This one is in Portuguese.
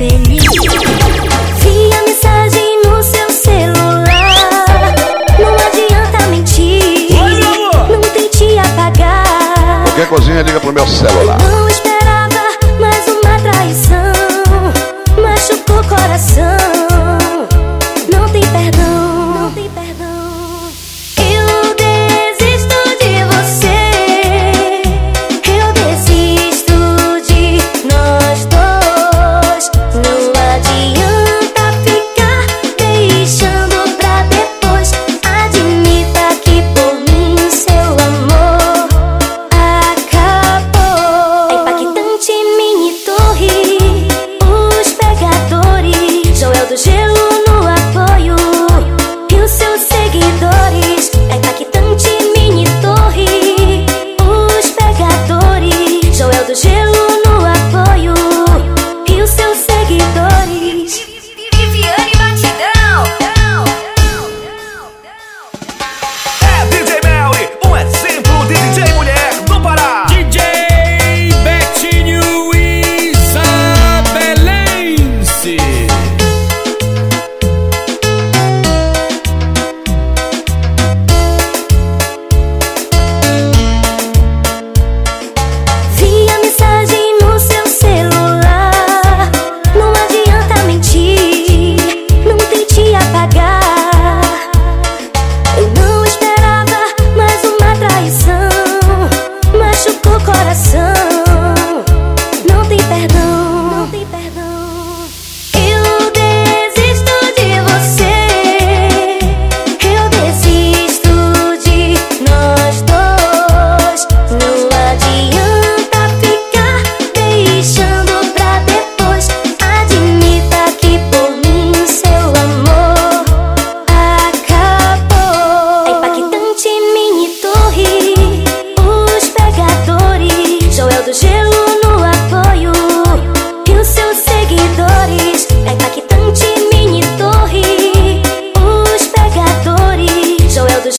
feliz. Vi a mensagem no seu celular. Não adianta mentir. Não tente apagar. Qualquer cozinha liga pro meu celular. Não esperar. 这些路